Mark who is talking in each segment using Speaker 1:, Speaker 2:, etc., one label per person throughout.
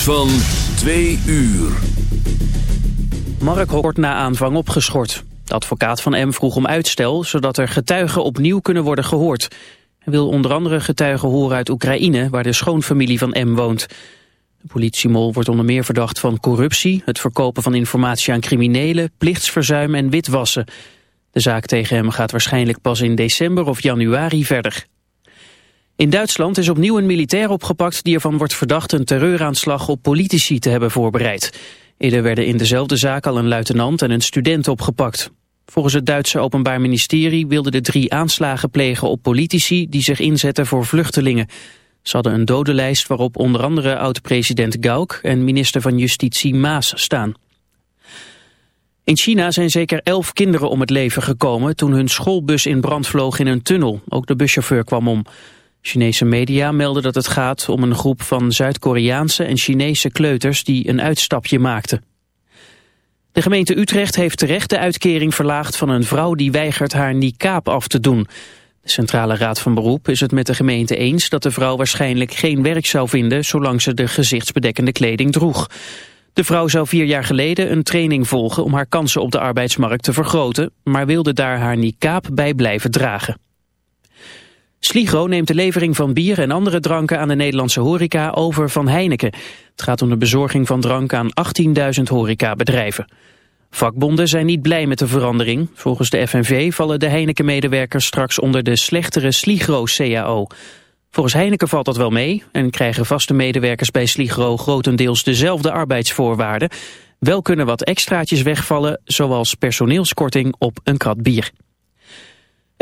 Speaker 1: van 2 uur.
Speaker 2: Mark wordt na aanvang opgeschort. De advocaat van M vroeg om uitstel, zodat er getuigen opnieuw kunnen worden gehoord. Hij wil onder andere getuigen horen uit Oekraïne, waar de schoonfamilie van M woont. De politiemol wordt onder meer verdacht van corruptie, het verkopen van informatie aan criminelen, plichtsverzuim en witwassen. De zaak tegen hem gaat waarschijnlijk pas in december of januari verder. In Duitsland is opnieuw een militair opgepakt die ervan wordt verdacht een terreuraanslag op politici te hebben voorbereid. Eerder werden in dezelfde zaak al een luitenant en een student opgepakt. Volgens het Duitse Openbaar Ministerie wilden de drie aanslagen plegen op politici die zich inzetten voor vluchtelingen. Ze hadden een dodenlijst waarop onder andere oud-president Gauck en minister van Justitie Maas staan. In China zijn zeker elf kinderen om het leven gekomen toen hun schoolbus in brand vloog in een tunnel. Ook de buschauffeur kwam om. Chinese media melden dat het gaat om een groep van Zuid-Koreaanse en Chinese kleuters die een uitstapje maakten. De gemeente Utrecht heeft terecht de uitkering verlaagd van een vrouw die weigert haar niqab af te doen. De Centrale Raad van Beroep is het met de gemeente eens dat de vrouw waarschijnlijk geen werk zou vinden zolang ze de gezichtsbedekkende kleding droeg. De vrouw zou vier jaar geleden een training volgen om haar kansen op de arbeidsmarkt te vergroten, maar wilde daar haar niqab bij blijven dragen. Sligro neemt de levering van bier en andere dranken aan de Nederlandse horeca over van Heineken. Het gaat om de bezorging van drank aan 18.000 horecabedrijven. Vakbonden zijn niet blij met de verandering. Volgens de FNV vallen de Heineken-medewerkers straks onder de slechtere Sligro-CAO. Volgens Heineken valt dat wel mee en krijgen vaste medewerkers bij Sligro grotendeels dezelfde arbeidsvoorwaarden. Wel kunnen wat extraatjes wegvallen, zoals personeelskorting op een krat bier.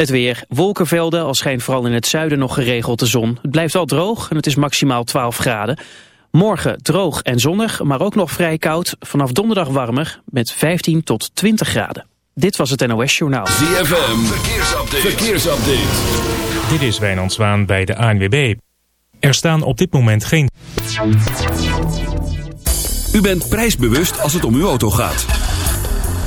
Speaker 2: Het weer. Wolkenvelden, al schijnt vooral in het zuiden nog geregeld de zon. Het blijft al droog en het is maximaal 12 graden. Morgen droog en zonnig, maar ook nog vrij koud. Vanaf donderdag warmer met 15 tot 20 graden. Dit was het NOS Journaal.
Speaker 1: ZFM, verkeersupdate. verkeersupdate.
Speaker 3: Dit is Wijnand Zwaan bij de ANWB. Er staan op dit moment geen...
Speaker 1: U bent prijsbewust als het om uw auto gaat.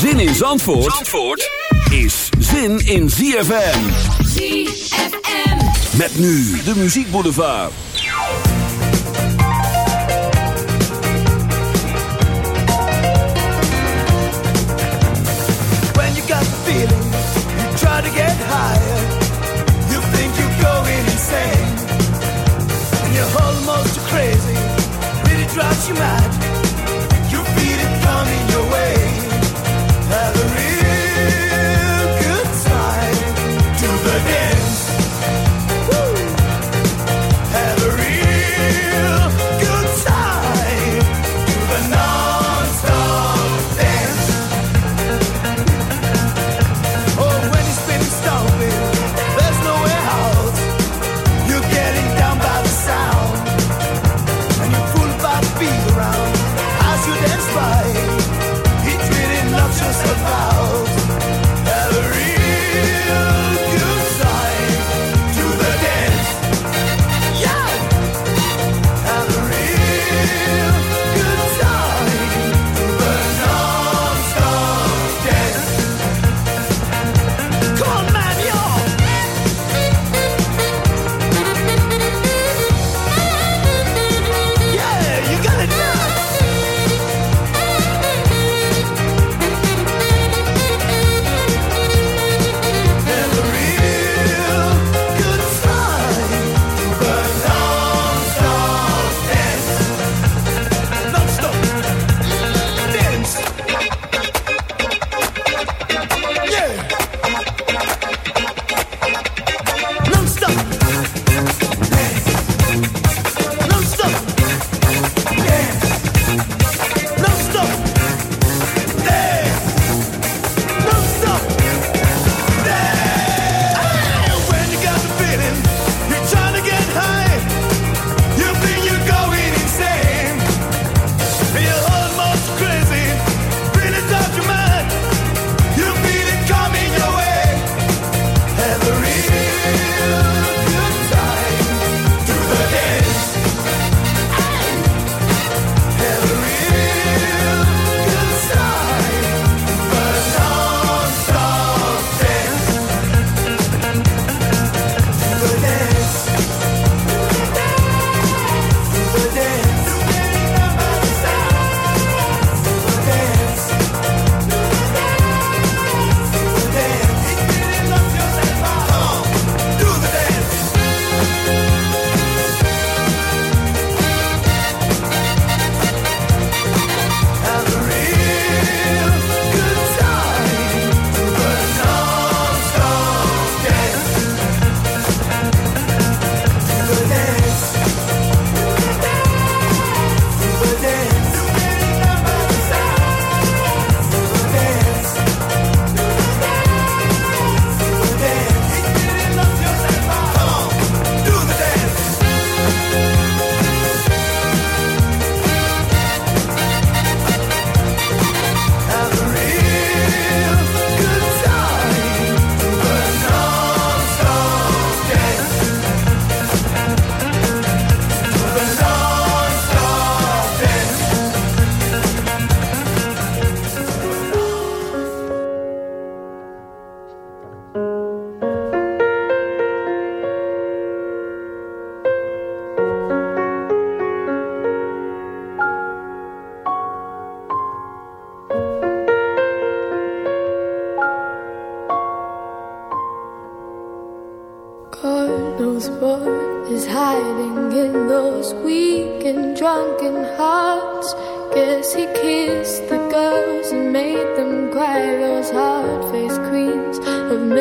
Speaker 1: Zin in Zandvoort, Zandvoort is zin in ZFM.
Speaker 4: ZFM.
Speaker 1: Met nu de muziekboulevard.
Speaker 5: When you got the feeling, you try to get higher. You think you're going insane. And you're almost crazy, really drives you mad.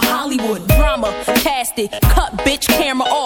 Speaker 6: Hollywood drama, cast it, cut bitch camera off,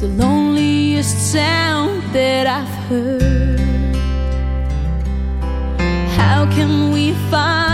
Speaker 5: The loneliest sound that I've heard. How can we find?